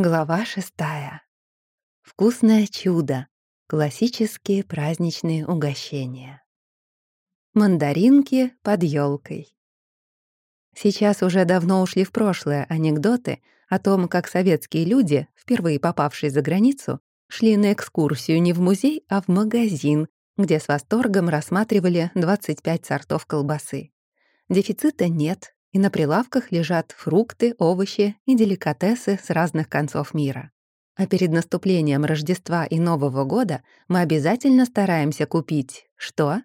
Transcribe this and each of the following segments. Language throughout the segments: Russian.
Глава шестая. Вкусное чудо. Классические праздничные угощения. Мандаринки под елкой. Сейчас уже давно ушли в прошлое анекдоты о том, как советские люди, впервые попавшие за границу, шли на экскурсию не в музей, а в магазин, где с восторгом рассматривали 25 сортов колбасы. Дефицита нет, и на прилавках лежат фрукты, овощи и деликатесы с разных концов мира. А перед наступлением Рождества и Нового года мы обязательно стараемся купить что?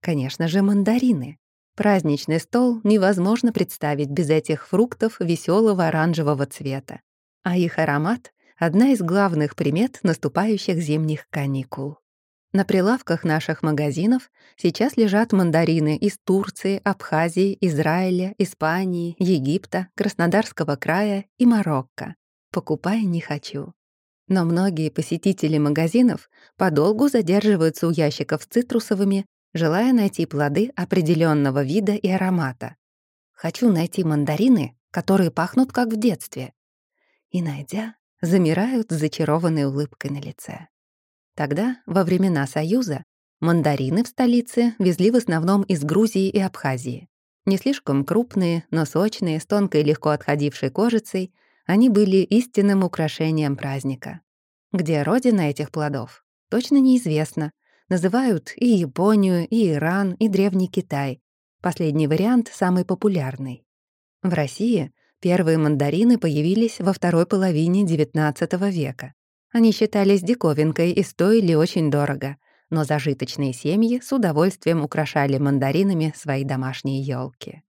Конечно же, мандарины. Праздничный стол невозможно представить без этих фруктов веселого оранжевого цвета. А их аромат — одна из главных примет наступающих зимних каникул. На прилавках наших магазинов сейчас лежат мандарины из Турции, Абхазии, Израиля, Испании, Египта, Краснодарского края и Марокко. Покупай не хочу. Но многие посетители магазинов подолгу задерживаются у ящиков с цитрусовыми, желая найти плоды определенного вида и аромата. Хочу найти мандарины, которые пахнут как в детстве. И, найдя, замирают с зачарованной улыбкой на лице. Тогда, во времена Союза, мандарины в столице везли в основном из Грузии и Абхазии. Не слишком крупные, но сочные, с тонкой легко отходившей кожицей, они были истинным украшением праздника. Где родина этих плодов? Точно неизвестно. Называют и Японию, и Иран, и Древний Китай. Последний вариант самый популярный. В России первые мандарины появились во второй половине XIX века. Они считались диковинкой и стоили очень дорого, но зажиточные семьи с удовольствием украшали мандаринами свои домашние елки.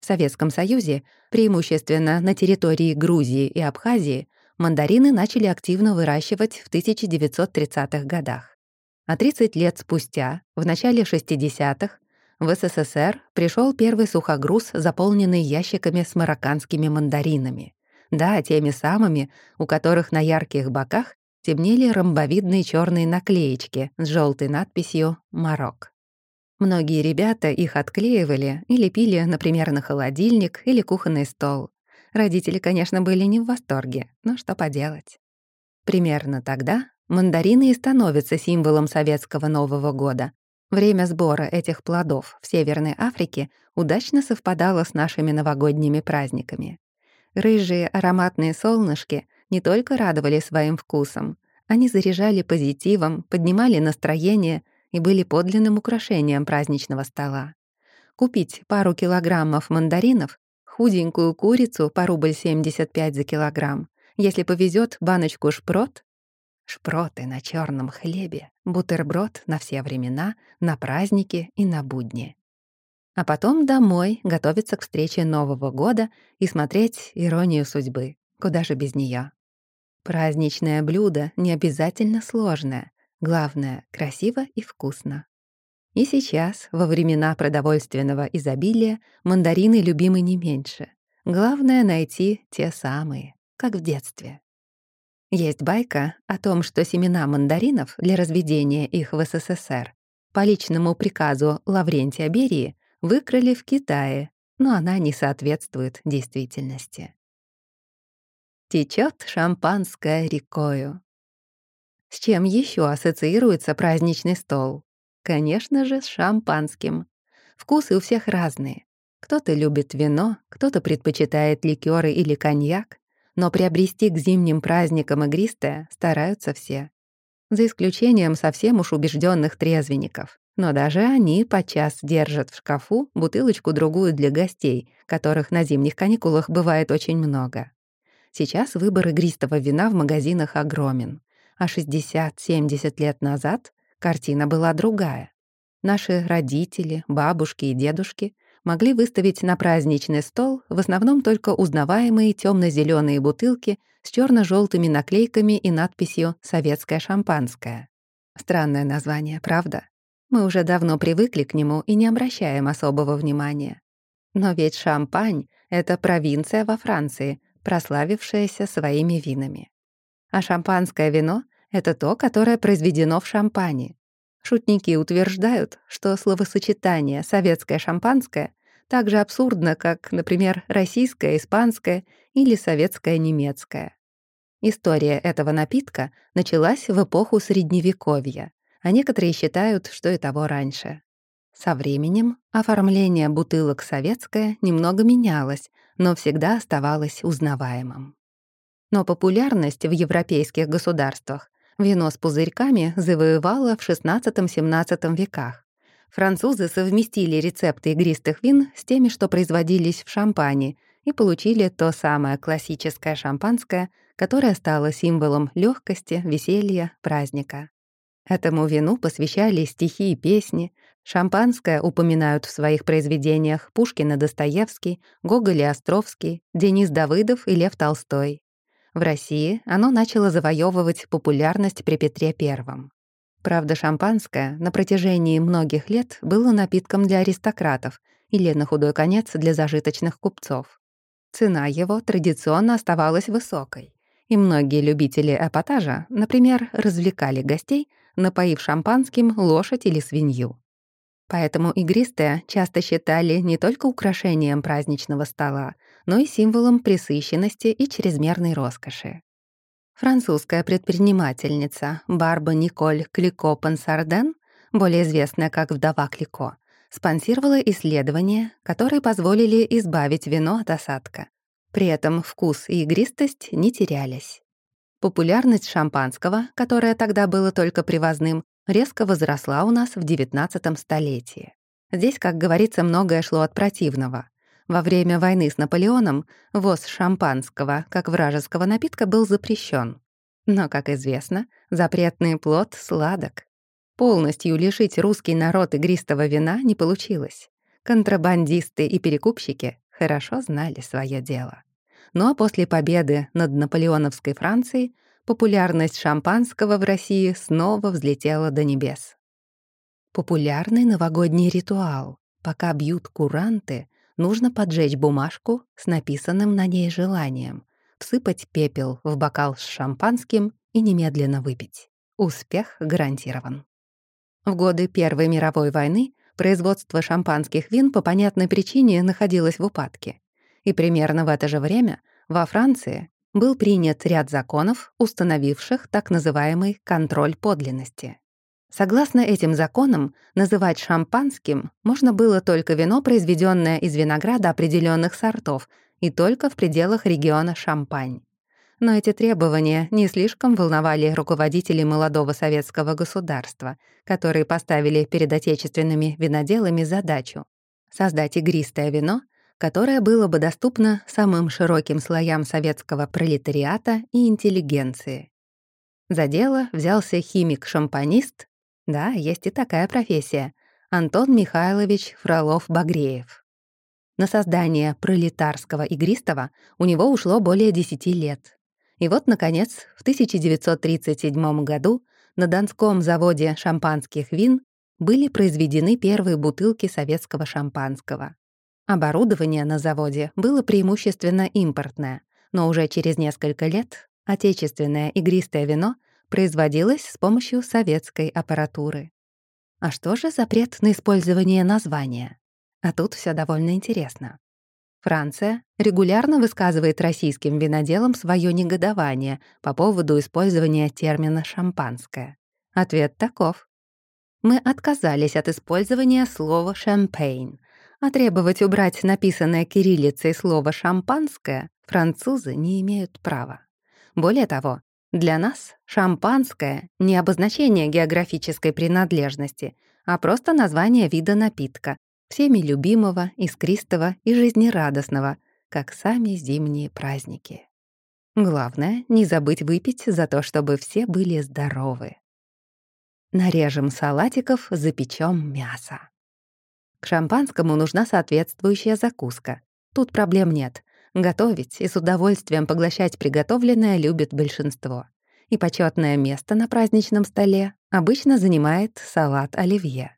В Советском Союзе, преимущественно на территории Грузии и Абхазии, мандарины начали активно выращивать в 1930-х годах. А 30 лет спустя, в начале 60-х, в СССР пришел первый сухогруз, заполненный ящиками с марокканскими мандаринами. Да, теми самыми, у которых на ярких боках темнели ромбовидные черные наклеечки с желтой надписью «Марок». Многие ребята их отклеивали и лепили, например, на холодильник или кухонный стол. Родители, конечно, были не в восторге, но что поделать. Примерно тогда мандарины и становятся символом советского Нового года. Время сбора этих плодов в Северной Африке удачно совпадало с нашими новогодними праздниками. Рыжие ароматные солнышки не только радовали своим вкусом, они заряжали позитивом, поднимали настроение и были подлинным украшением праздничного стола. Купить пару килограммов мандаринов, худенькую курицу по рубль 75 за килограмм, если повезет баночку шпрот, шпроты на черном хлебе, бутерброд на все времена, на праздники и на будни а потом домой готовиться к встрече Нового года и смотреть «Иронию судьбы». Куда же без нее? Праздничное блюдо не обязательно сложное. Главное — красиво и вкусно. И сейчас, во времена продовольственного изобилия, мандарины любимы не меньше. Главное — найти те самые, как в детстве. Есть байка о том, что семена мандаринов для разведения их в СССР по личному приказу Лаврентия Берии выкрали в Китае, но она не соответствует действительности. Течет шампанское рекою. С чем еще ассоциируется праздничный стол? Конечно же, с шампанским. Вкусы у всех разные. Кто-то любит вино, кто-то предпочитает ликеры или коньяк, но приобрести к зимним праздникам игристое стараются все. За исключением совсем уж убежденных трезвенников. Но даже они подчас держат в шкафу бутылочку-другую для гостей, которых на зимних каникулах бывает очень много. Сейчас выбор игристого вина в магазинах огромен. А 60-70 лет назад картина была другая. Наши родители, бабушки и дедушки могли выставить на праздничный стол в основном только узнаваемые темно зеленые бутылки с черно желтыми наклейками и надписью «Советское шампанское». Странное название, правда? Мы уже давно привыкли к нему и не обращаем особого внимания. Но ведь Шампань — это провинция во Франции, прославившаяся своими винами. А шампанское вино — это то, которое произведено в Шампане. Шутники утверждают, что словосочетание «советское шампанское» так же абсурдно, как, например, российское, испанское или советское немецкое. История этого напитка началась в эпоху Средневековья, а некоторые считают, что и того раньше. Со временем оформление бутылок советское немного менялось, но всегда оставалось узнаваемым. Но популярность в европейских государствах вино с пузырьками завоевало в XVI-XVII веках. Французы совместили рецепты игристых вин с теми, что производились в Шампане, и получили то самое классическое шампанское, которое стало символом легкости, веселья, праздника. Этому вину посвящали стихи и песни, шампанское упоминают в своих произведениях Пушкин Достоевский, Гоголь и Островский, Денис Давыдов и Лев Толстой. В России оно начало завоевывать популярность при Петре I. Правда, шампанское на протяжении многих лет было напитком для аристократов или, на худой конец, для зажиточных купцов. Цена его традиционно оставалась высокой, и многие любители эпатажа, например, развлекали гостей, напоив шампанским лошадь или свинью. Поэтому игристое часто считали не только украшением праздничного стола, но и символом пресыщенности и чрезмерной роскоши. Французская предпринимательница Барба Николь Клико Пансарден, более известная как вдова Клико, спонсировала исследования, которые позволили избавить вино от осадка. При этом вкус и игристость не терялись. Популярность шампанского, которое тогда было только привозным, резко возросла у нас в XIX столетии. Здесь, как говорится, многое шло от противного. Во время войны с Наполеоном ввоз шампанского, как вражеского напитка, был запрещен. Но, как известно, запретный плод сладок. Полностью лишить русский народ игристого вина не получилось. Контрабандисты и перекупщики хорошо знали свое дело. Ну а после победы над наполеоновской Францией популярность шампанского в России снова взлетела до небес. Популярный новогодний ритуал. Пока бьют куранты, нужно поджечь бумажку с написанным на ней желанием, всыпать пепел в бокал с шампанским и немедленно выпить. Успех гарантирован. В годы Первой мировой войны производство шампанских вин по понятной причине находилось в упадке. И примерно в это же время во Франции был принят ряд законов, установивших так называемый контроль подлинности. Согласно этим законам, называть шампанским можно было только вино, произведенное из винограда определенных сортов, и только в пределах региона Шампань. Но эти требования не слишком волновали руководителей молодого советского государства, которые поставили перед отечественными виноделами задачу создать игристое вино, которое было бы доступно самым широким слоям советского пролетариата и интеллигенции. За дело взялся химик-шампанист, да, есть и такая профессия, Антон Михайлович Фролов-Багреев. На создание пролетарского игристого у него ушло более 10 лет. И вот, наконец, в 1937 году на Донском заводе шампанских вин были произведены первые бутылки советского шампанского. Оборудование на заводе было преимущественно импортное, но уже через несколько лет отечественное игристое вино производилось с помощью советской аппаратуры. А что же запрет на использование названия? А тут все довольно интересно. Франция регулярно высказывает российским виноделам свое негодование по поводу использования термина «шампанское». Ответ таков. Мы отказались от использования слова «шампейн», а требовать убрать написанное кириллицей слово «шампанское» французы не имеют права. Более того, для нас шампанское — не обозначение географической принадлежности, а просто название вида напитка, всеми любимого, искристого и жизнерадостного, как сами зимние праздники. Главное — не забыть выпить за то, чтобы все были здоровы. Нарежем салатиков, запечем мясо. К шампанскому нужна соответствующая закуска. Тут проблем нет. Готовить и с удовольствием поглощать приготовленное любит большинство. И почетное место на праздничном столе обычно занимает салат оливье.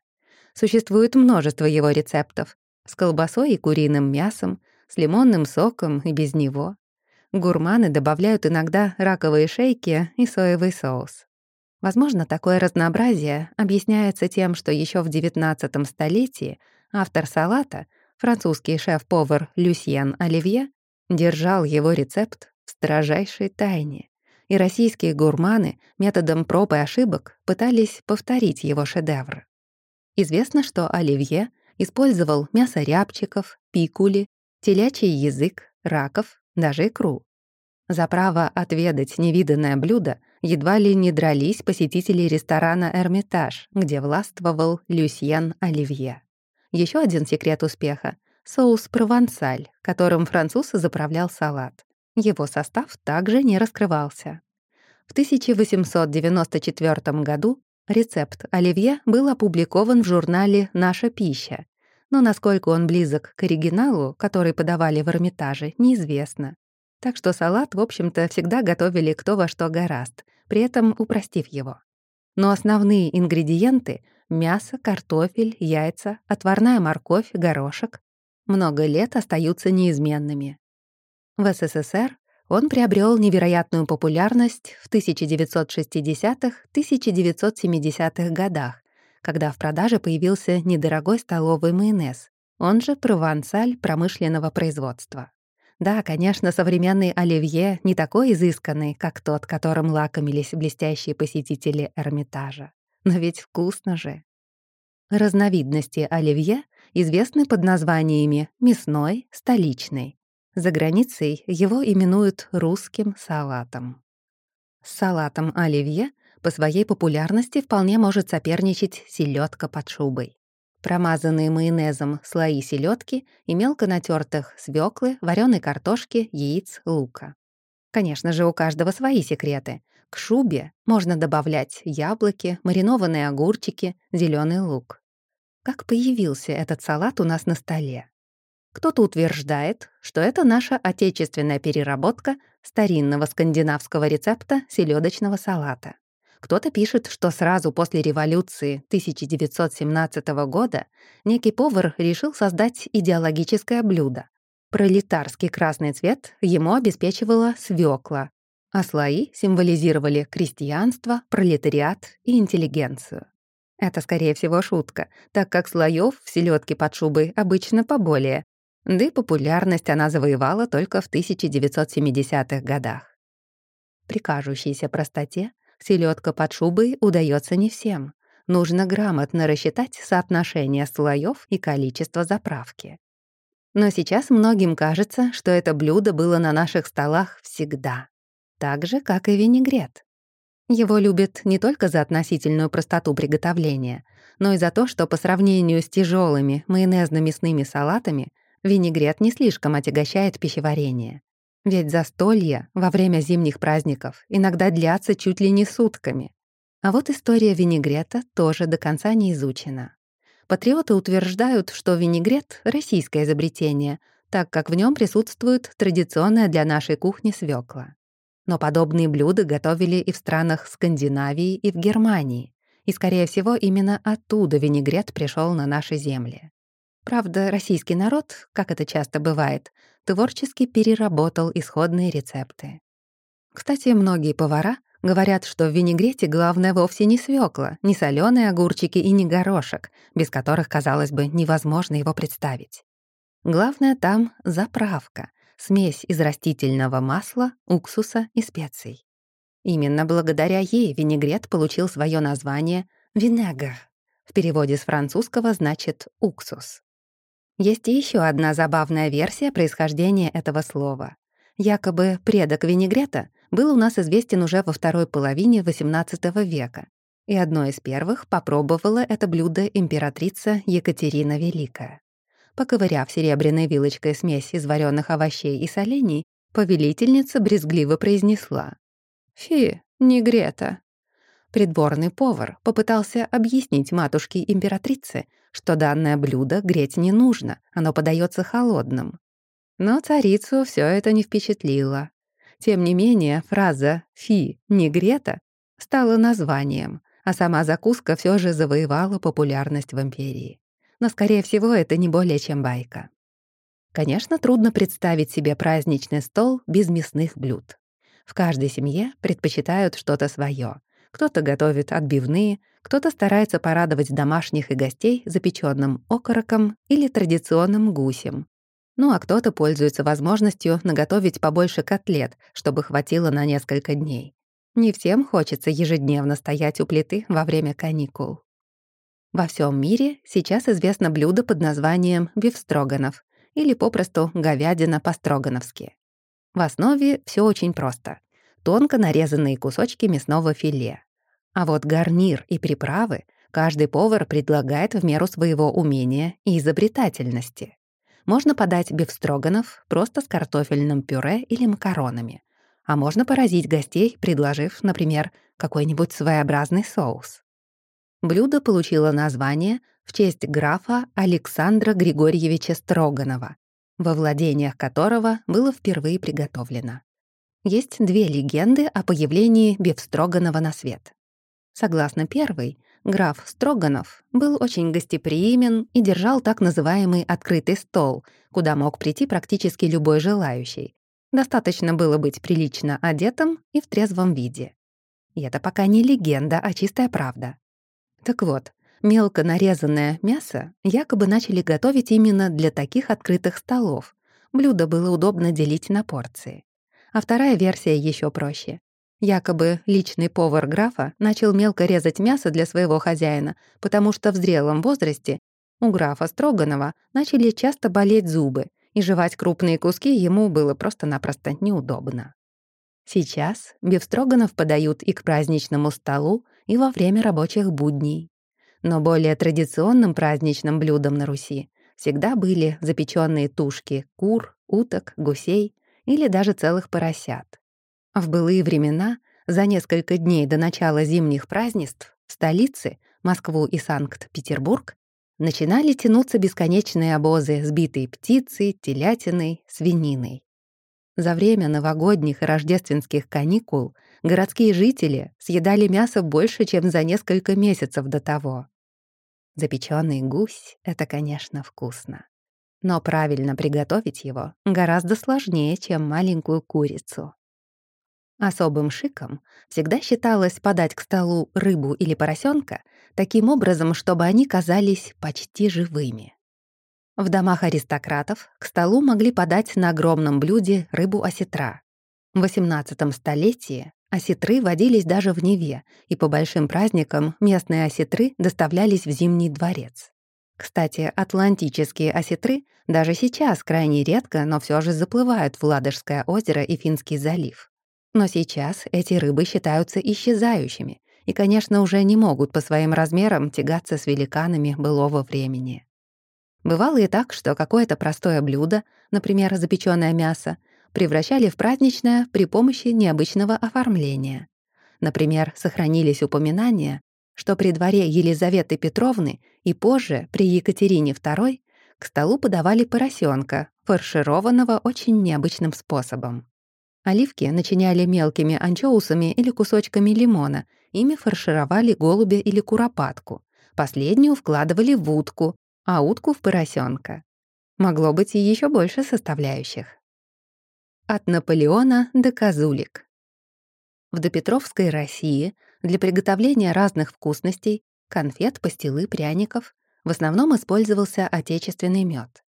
Существует множество его рецептов с колбасой и куриным мясом, с лимонным соком и без него. Гурманы добавляют иногда раковые шейки и соевый соус. Возможно, такое разнообразие объясняется тем, что еще в XIX столетии автор салата, французский шеф-повар Люсьен Оливье, держал его рецепт в строжайшей тайне, и российские гурманы методом проб и ошибок пытались повторить его шедевр. Известно, что Оливье использовал мясо рябчиков, пикули, телячий язык, раков, даже икру. За право отведать невиданное блюдо едва ли не дрались посетители ресторана «Эрмитаж», где властвовал Люсьен Оливье. Еще один секрет успеха — соус провансаль, которым француз заправлял салат. Его состав также не раскрывался. В 1894 году рецепт оливье был опубликован в журнале «Наша пища», но насколько он близок к оригиналу, который подавали в Эрмитаже, неизвестно. Так что салат, в общем-то, всегда готовили кто во что гораст, при этом упростив его. Но основные ингредиенты — мясо, картофель, яйца, отварная морковь, горошек — много лет остаются неизменными. В СССР он приобрел невероятную популярность в 1960-1970-х годах, когда в продаже появился недорогой столовый майонез, он же провансаль промышленного производства. Да, конечно, современный оливье не такой изысканный, как тот, которым лакомились блестящие посетители Эрмитажа. Но ведь вкусно же. Разновидности оливье известны под названиями мясной, столичный. За границей его именуют русским салатом. С салатом оливье по своей популярности вполне может соперничать селедка под шубой. Промазанные майонезом слои селедки и мелко натертых свеклы, вареной картошки, яиц, лука. Конечно же, у каждого свои секреты. К шубе можно добавлять яблоки, маринованные огурчики, зеленый лук. Как появился этот салат у нас на столе? Кто-то утверждает, что это наша отечественная переработка старинного скандинавского рецепта селедочного салата. Кто-то пишет, что сразу после революции 1917 года некий повар решил создать идеологическое блюдо. Пролетарский красный цвет ему обеспечивала свекла, а слои символизировали крестьянство, пролетариат и интеллигенцию. Это, скорее всего, шутка, так как слоев в селедке под шубой обычно поболее, да и популярность она завоевала только в 1970-х годах. При кажущейся простоте селедка под шубой удается не всем. Нужно грамотно рассчитать соотношение слоев и количество заправки. Но сейчас многим кажется, что это блюдо было на наших столах всегда. Так же, как и винегрет. Его любят не только за относительную простоту приготовления, но и за то, что по сравнению с тяжелыми майонезно-мясными салатами винегрет не слишком отягощает пищеварение. Ведь застолья во время зимних праздников иногда длятся чуть ли не сутками. А вот история винегрета тоже до конца не изучена. Патриоты утверждают, что винегрет — российское изобретение, так как в нем присутствует традиционная для нашей кухни свекла. Но подобные блюда готовили и в странах Скандинавии, и в Германии. И, скорее всего, именно оттуда винегрет пришел на наши земли. Правда, российский народ, как это часто бывает, творчески переработал исходные рецепты. Кстати, многие повара говорят, что в винегрете главное вовсе не свекла, не соленые огурчики и не горошек, без которых, казалось бы, невозможно его представить. Главное там заправка, смесь из растительного масла, уксуса и специй. Именно благодаря ей винегрет получил свое название «винегр». В переводе с французского значит «уксус». Есть еще одна забавная версия происхождения этого слова. Якобы предок винегрета был у нас известен уже во второй половине XVIII века, и одной из первых попробовала это блюдо императрица Екатерина Великая. Поковыряв серебряной вилочкой смесь из вареных овощей и солений, повелительница брезгливо произнесла «Фи, не грета». Придворный повар попытался объяснить матушке-императрице, что данное блюдо греть не нужно, оно подается холодным. Но царицу все это не впечатлило. Тем не менее, фраза «фи, не грета» стала названием, а сама закуска все же завоевала популярность в империи. Но, скорее всего, это не более чем байка. Конечно, трудно представить себе праздничный стол без мясных блюд. В каждой семье предпочитают что-то свое. Кто-то готовит отбивные, кто-то старается порадовать домашних и гостей запеченным окороком или традиционным гусем. Ну а кто-то пользуется возможностью наготовить побольше котлет, чтобы хватило на несколько дней. Не всем хочется ежедневно стоять у плиты во время каникул. Во всем мире сейчас известно блюдо под названием бифстроганов или попросту говядина по-строгановски. В основе все очень просто. Тонко нарезанные кусочки мясного филе. А вот гарнир и приправы каждый повар предлагает в меру своего умения и изобретательности. Можно подать бифстроганов просто с картофельным пюре или макаронами. А можно поразить гостей, предложив, например, какой-нибудь своеобразный соус. Блюдо получило название в честь графа Александра Григорьевича Строганова, во владениях которого было впервые приготовлено. Есть две легенды о появлении Бефстроганова на свет. Согласно первой, граф Строганов был очень гостеприимен и держал так называемый «открытый стол», куда мог прийти практически любой желающий. Достаточно было быть прилично одетым и в трезвом виде. И это пока не легенда, а чистая правда. Так вот, мелко нарезанное мясо якобы начали готовить именно для таких открытых столов. Блюдо было удобно делить на порции. А вторая версия еще проще. Якобы личный повар графа начал мелко резать мясо для своего хозяина, потому что в зрелом возрасте у графа Строганова начали часто болеть зубы, и жевать крупные куски ему было просто-напросто неудобно. Сейчас бифстроганов подают и к праздничному столу, и во время рабочих будней. Но более традиционным праздничным блюдом на Руси всегда были запеченные тушки кур, уток, гусей или даже целых поросят. В былые времена, за несколько дней до начала зимних празднеств, в столице, Москву и Санкт-Петербург, начинали тянуться бесконечные обозы сбитой птицей, телятиной, свининой. За время новогодних и рождественских каникул городские жители съедали мясо больше, чем за несколько месяцев до того. Запеченный гусь — это, конечно, вкусно. Но правильно приготовить его гораздо сложнее, чем маленькую курицу. Особым шиком всегда считалось подать к столу рыбу или поросенка таким образом, чтобы они казались почти живыми. В домах аристократов к столу могли подать на огромном блюде рыбу-осетра. В XVIII столетии осетры водились даже в Неве, и по большим праздникам местные осетры доставлялись в Зимний дворец. Кстати, атлантические осетры даже сейчас крайне редко, но все же заплывают в Ладожское озеро и Финский залив. Но сейчас эти рыбы считаются исчезающими и, конечно, уже не могут по своим размерам тягаться с великанами былого времени. Бывало и так, что какое-то простое блюдо, например, запечённое мясо, превращали в праздничное при помощи необычного оформления. Например, сохранились упоминания, что при дворе Елизаветы Петровны и позже при Екатерине II к столу подавали поросенка, фаршированного очень необычным способом. Оливки начиняли мелкими анчоусами или кусочками лимона, ими фаршировали голубя или куропатку. Последнюю вкладывали в утку, а утку в поросенка. Могло быть и еще больше составляющих. От Наполеона до козулек. В допетровской России для приготовления разных вкусностей, конфет, пастилы, пряников в основном использовался отечественный мед.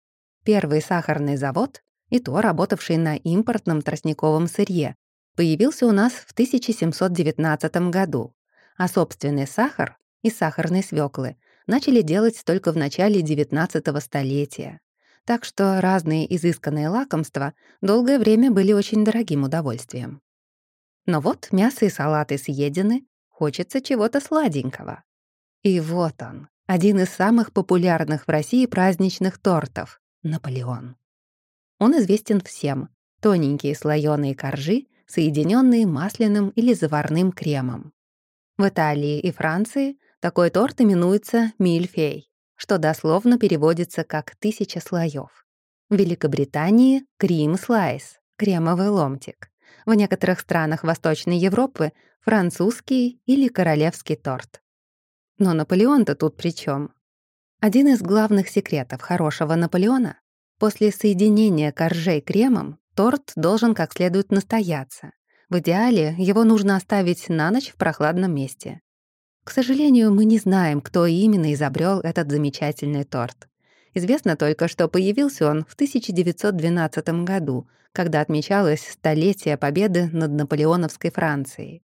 Первый сахарный завод, и то работавший на импортном тростниковом сырье, появился у нас в 1719 году, а собственный сахар и сахарные свеклы начали делать только в начале XIX столетия. Так что разные изысканные лакомства долгое время были очень дорогим удовольствием. Но вот мясо и салаты съедены, хочется чего-то сладенького. И вот он, один из самых популярных в России праздничных тортов — Наполеон. Он известен всем. Тоненькие слоёные коржи, соединенные масляным или заварным кремом. В Италии и Франции такой торт именуется мильфей, что дословно переводится как «тысяча слоев. В Великобритании — крим-слайс, кремовый ломтик. В некоторых странах Восточной Европы — французский или королевский торт. Но Наполеон-то тут при чем? Один из главных секретов хорошего Наполеона — после соединения коржей кремом торт должен как следует настояться. В идеале его нужно оставить на ночь в прохладном месте. К сожалению, мы не знаем, кто именно изобрел этот замечательный торт. Известно только, что появился он в 1912 году, когда отмечалось столетие победы над наполеоновской Францией.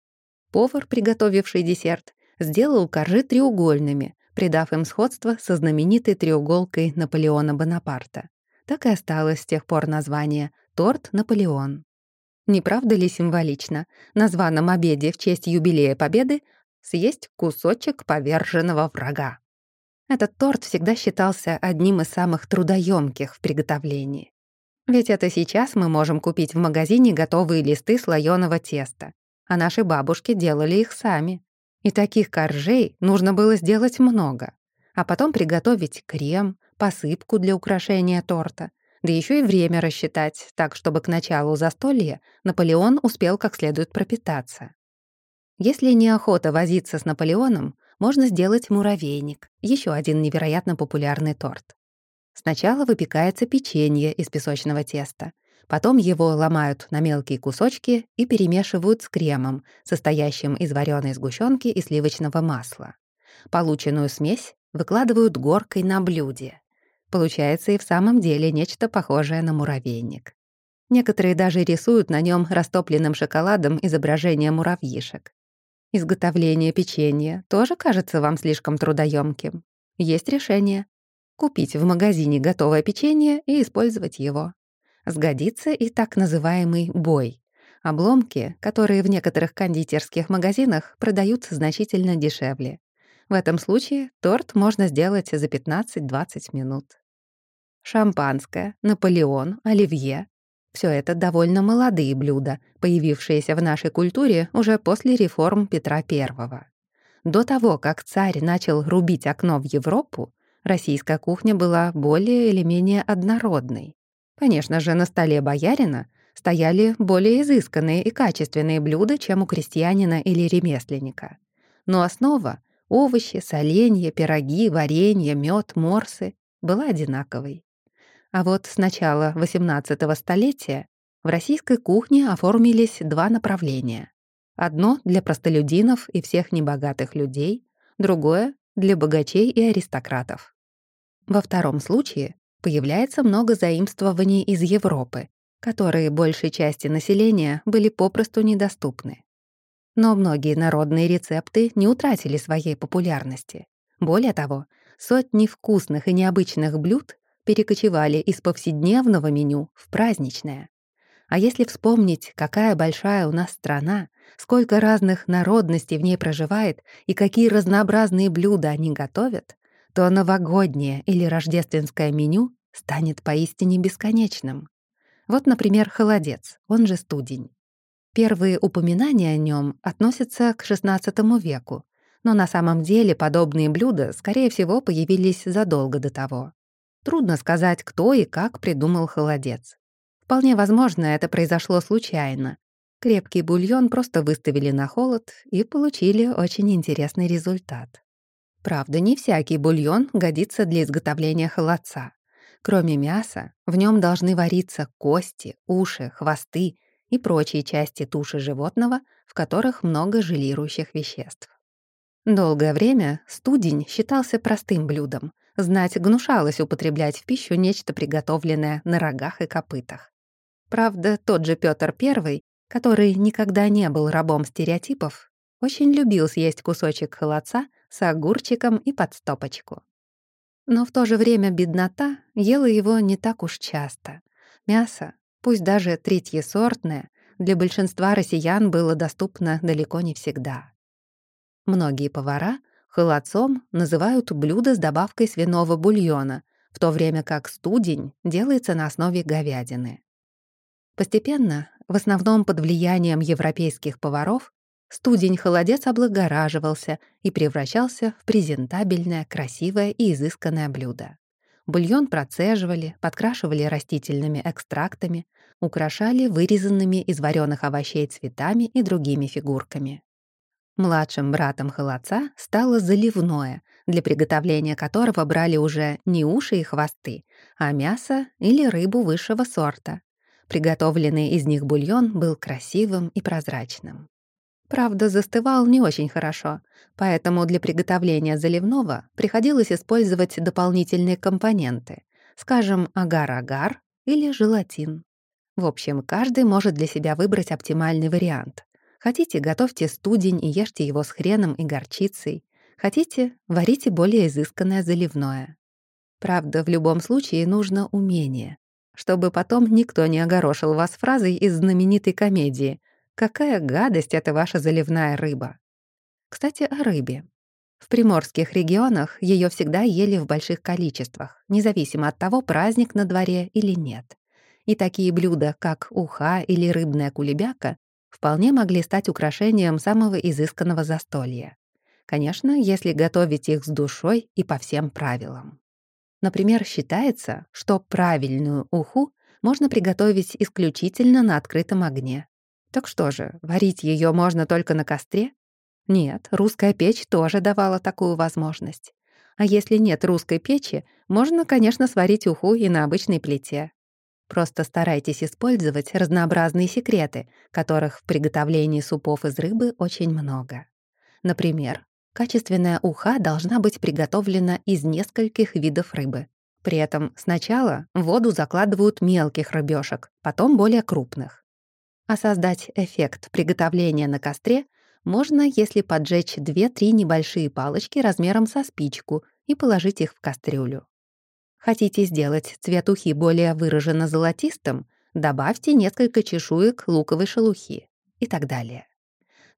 Повар, приготовивший десерт, сделал коржи треугольными, придав им сходство со знаменитой треуголкой Наполеона Бонапарта. Так и осталось с тех пор название «Торт Наполеон». Не правда ли символично на званом обеде в честь юбилея Победы съесть кусочек поверженного врага? Этот торт всегда считался одним из самых трудоемких в приготовлении. Ведь это сейчас мы можем купить в магазине готовые листы слоёного теста, а наши бабушки делали их сами. И таких коржей нужно было сделать много, а потом приготовить крем, посыпку для украшения торта, да еще и время рассчитать, так чтобы к началу застолья Наполеон успел как следует пропитаться. Если неохота возиться с Наполеоном, можно сделать муравейник, еще один невероятно популярный торт. Сначала выпекается печенье из песочного теста, потом его ломают на мелкие кусочки и перемешивают с кремом, состоящим из вареной сгущенки и сливочного масла. Полученную смесь выкладывают горкой на блюде. Получается и в самом деле нечто похожее на муравейник. Некоторые даже рисуют на нем растопленным шоколадом изображение муравьишек. Изготовление печенья тоже кажется вам слишком трудоемким. Есть решение. Купить в магазине готовое печенье и использовать его. Сгодится и так называемый бой. Обломки, которые в некоторых кондитерских магазинах продаются значительно дешевле. В этом случае торт можно сделать за 15-20 минут. Шампанское, Наполеон, оливье все это довольно молодые блюда, появившиеся в нашей культуре уже после реформ Петра I. До того, как царь начал рубить окно в Европу, российская кухня была более или менее однородной. Конечно же, на столе боярина стояли более изысканные и качественные блюда, чем у крестьянина или ремесленника. Но основа — овощи, соленья, пироги, варенье, мед, морсы — была одинаковой. А вот с начала XVIII столетия в российской кухне оформились два направления. Одно для простолюдинов и всех небогатых людей, другое — для богачей и аристократов. Во втором случае появляется много заимствований из Европы, которые большей части населения были попросту недоступны. Но многие народные рецепты не утратили своей популярности. Более того, сотни вкусных и необычных блюд перекочевали из повседневного меню в праздничное. А если вспомнить, какая большая у нас страна, сколько разных народностей в ней проживает и какие разнообразные блюда они готовят, то новогоднее или рождественское меню станет поистине бесконечным. Вот, например, холодец, он же студень. Первые упоминания о нем относятся к XVI веку, но на самом деле подобные блюда, скорее всего, появились задолго до того. Трудно сказать, кто и как придумал холодец. Вполне возможно, это произошло случайно. Крепкий бульон просто выставили на холод и получили очень интересный результат. Правда, не всякий бульон годится для изготовления холодца. Кроме мяса, в нем должны вариться кости, уши, хвосты и прочие части туши животного, в которых много желирующих веществ. Долгое время студень считался простым блюдом, Знать гнушалась употреблять в пищу нечто приготовленное на рогах и копытах. Правда, тот же Петр I, который никогда не был рабом стереотипов, очень любил съесть кусочек холодца с огурчиком и подстопочку. Но в то же время беднота ела его не так уж часто. Мясо, пусть даже третьесортное, для большинства россиян было доступно далеко не всегда. Многие повара Холодцом называют блюдо с добавкой свиного бульона, в то время как студень делается на основе говядины. Постепенно, в основном под влиянием европейских поваров, студень-холодец облагораживался и превращался в презентабельное, красивое и изысканное блюдо. Бульон процеживали, подкрашивали растительными экстрактами, украшали вырезанными из вареных овощей цветами и другими фигурками. Младшим братом холодца стало заливное, для приготовления которого брали уже не уши и хвосты, а мясо или рыбу высшего сорта. Приготовленный из них бульон был красивым и прозрачным. Правда, застывал не очень хорошо, поэтому для приготовления заливного приходилось использовать дополнительные компоненты, скажем, агар-агар или желатин. В общем, каждый может для себя выбрать оптимальный вариант. Хотите, готовьте студень и ешьте его с хреном и горчицей. Хотите, варите более изысканное заливное. Правда, в любом случае нужно умение, чтобы потом никто не огорошил вас фразой из знаменитой комедии «Какая гадость это ваша заливная рыба!». Кстати, о рыбе. В приморских регионах ее всегда ели в больших количествах, независимо от того, праздник на дворе или нет. И такие блюда, как уха или рыбная кулебяка, вполне могли стать украшением самого изысканного застолья. Конечно, если готовить их с душой и по всем правилам. Например, считается, что правильную уху можно приготовить исключительно на открытом огне. Так что же, варить ее можно только на костре? Нет, русская печь тоже давала такую возможность. А если нет русской печи, можно, конечно, сварить уху и на обычной плите. Просто старайтесь использовать разнообразные секреты, которых в приготовлении супов из рыбы очень много. Например, качественная уха должна быть приготовлена из нескольких видов рыбы. При этом сначала в воду закладывают мелких рыбешек, потом более крупных. А создать эффект приготовления на костре можно, если поджечь 2-3 небольшие палочки размером со спичку и положить их в кастрюлю. Хотите сделать цвет ухи более выраженно золотистым? Добавьте несколько чешуек луковой шелухи и так далее.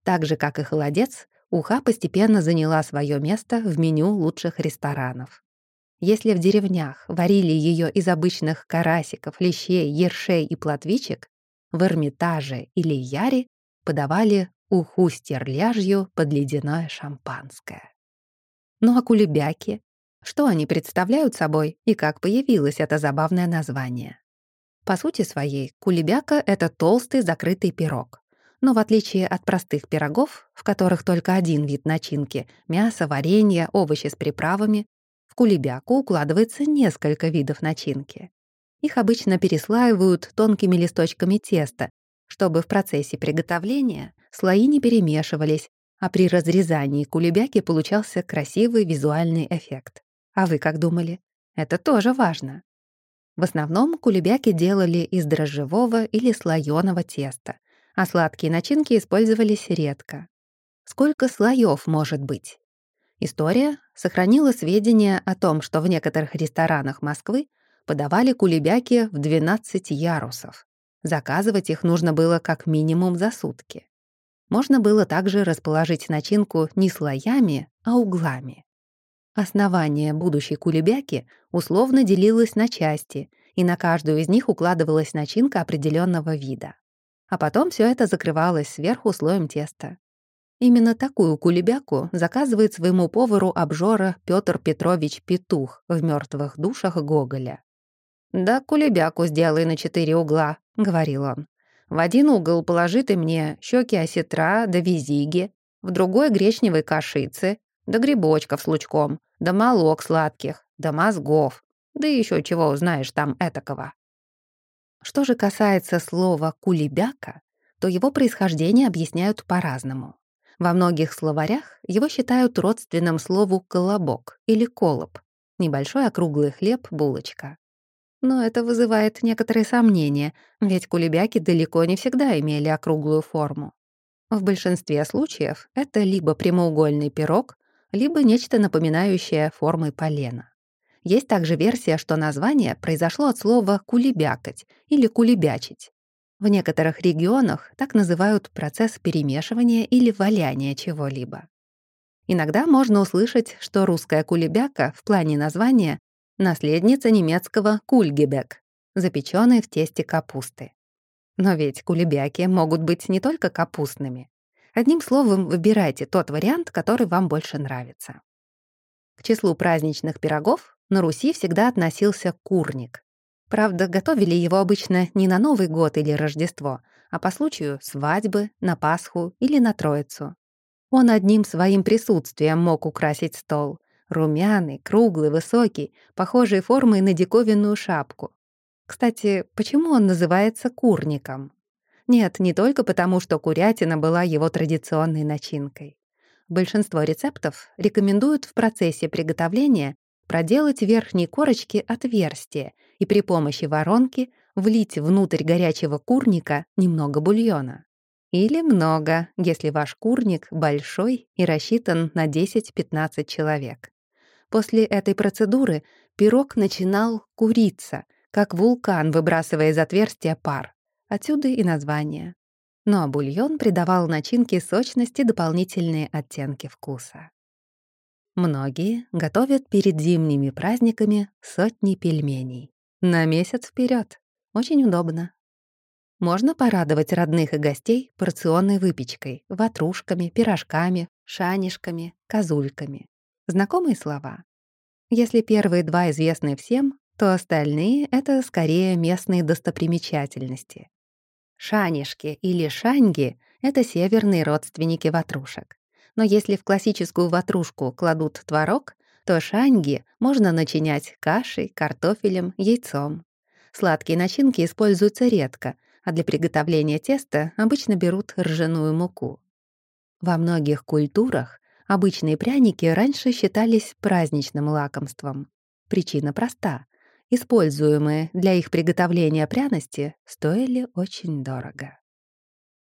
Так же, как и холодец, уха постепенно заняла свое место в меню лучших ресторанов. Если в деревнях варили ее из обычных карасиков, лещей, ершей и плотвичек, в Эрмитаже или Яре подавали уху стерляжью под ледяное шампанское. Ну а кулебяки что они представляют собой и как появилось это забавное название. По сути своей, кулебяка — это толстый закрытый пирог. Но в отличие от простых пирогов, в которых только один вид начинки — мясо, варенье, овощи с приправами, в кулебяку укладывается несколько видов начинки. Их обычно переслаивают тонкими листочками теста, чтобы в процессе приготовления слои не перемешивались, а при разрезании кулебяки получался красивый визуальный эффект. А вы как думали? Это тоже важно. В основном кулебяки делали из дрожжевого или слоёного теста, а сладкие начинки использовались редко. Сколько слоев может быть? История сохранила сведения о том, что в некоторых ресторанах Москвы подавали кулебяки в 12 ярусов. Заказывать их нужно было как минимум за сутки. Можно было также расположить начинку не слоями, а углами. Основание будущей кулебяки условно делилось на части, и на каждую из них укладывалась начинка определенного вида. А потом все это закрывалось сверху слоем теста. Именно такую кулебяку заказывает своему повару обжора Петр Петрович Петух в мертвых душах Гоголя. «Да кулебяку сделай на четыре угла», — говорил он. «В один угол положи ты мне щеки осетра да визиги, в другой — гречневой кашицы, да грибочков с лучком, да молок сладких, да мозгов, да еще чего узнаешь там этакого. Что же касается слова «кулебяка», то его происхождение объясняют по-разному. Во многих словарях его считают родственным слову «колобок» или «колоб» — небольшой округлый хлеб, булочка. Но это вызывает некоторые сомнения, ведь кулебяки далеко не всегда имели округлую форму. В большинстве случаев это либо прямоугольный пирог, либо нечто напоминающее формы полена. Есть также версия, что название произошло от слова «кулебякать» или «кулебячить». В некоторых регионах так называют процесс перемешивания или валяния чего-либо. Иногда можно услышать, что русская кулебяка в плане названия — наследница немецкого кульгебек, запечённой в тесте капусты. Но ведь кулебяки могут быть не только капустными. Одним словом, выбирайте тот вариант, который вам больше нравится. К числу праздничных пирогов на Руси всегда относился курник. Правда, готовили его обычно не на Новый год или Рождество, а по случаю свадьбы, на Пасху или на Троицу. Он одним своим присутствием мог украсить стол. Румяный, круглый, высокий, похожий формой на диковинную шапку. Кстати, почему он называется курником? Нет, не только потому, что курятина была его традиционной начинкой. Большинство рецептов рекомендуют в процессе приготовления проделать в верхней корочке отверстие и при помощи воронки влить внутрь горячего курника немного бульона. Или много, если ваш курник большой и рассчитан на 10-15 человек. После этой процедуры пирог начинал куриться, как вулкан, выбрасывая из отверстия пар. Отсюда и название. Ну а бульон придавал начинке сочности дополнительные оттенки вкуса. Многие готовят перед зимними праздниками сотни пельменей. На месяц вперед. Очень удобно. Можно порадовать родных и гостей порционной выпечкой, ватрушками, пирожками, шанишками, козульками. Знакомые слова? Если первые два известны всем, то остальные — это скорее местные достопримечательности. Шанишки или шаньги — это северные родственники ватрушек. Но если в классическую ватрушку кладут творог, то шаньги можно начинять кашей, картофелем, яйцом. Сладкие начинки используются редко, а для приготовления теста обычно берут ржаную муку. Во многих культурах обычные пряники раньше считались праздничным лакомством. Причина проста. Используемые для их приготовления пряности стоили очень дорого.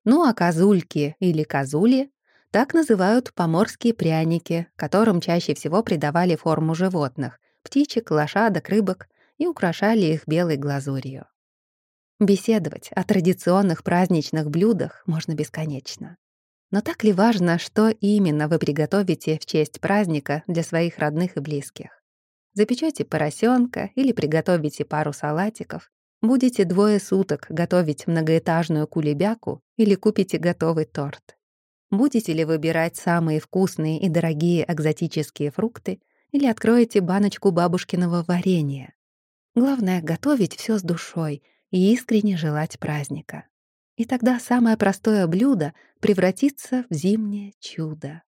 Ну а козульки или козули так называют поморские пряники, которым чаще всего придавали форму животных — птичек, лошадок, рыбок и украшали их белой глазурью. Беседовать о традиционных праздничных блюдах можно бесконечно. Но так ли важно, что именно вы приготовите в честь праздника для своих родных и близких? Запечете поросенка или приготовите пару салатиков, будете двое суток готовить многоэтажную кулебяку или купите готовый торт. Будете ли выбирать самые вкусные и дорогие экзотические фрукты или откроете баночку бабушкиного варенья? Главное — готовить все с душой и искренне желать праздника. И тогда самое простое блюдо превратится в зимнее чудо.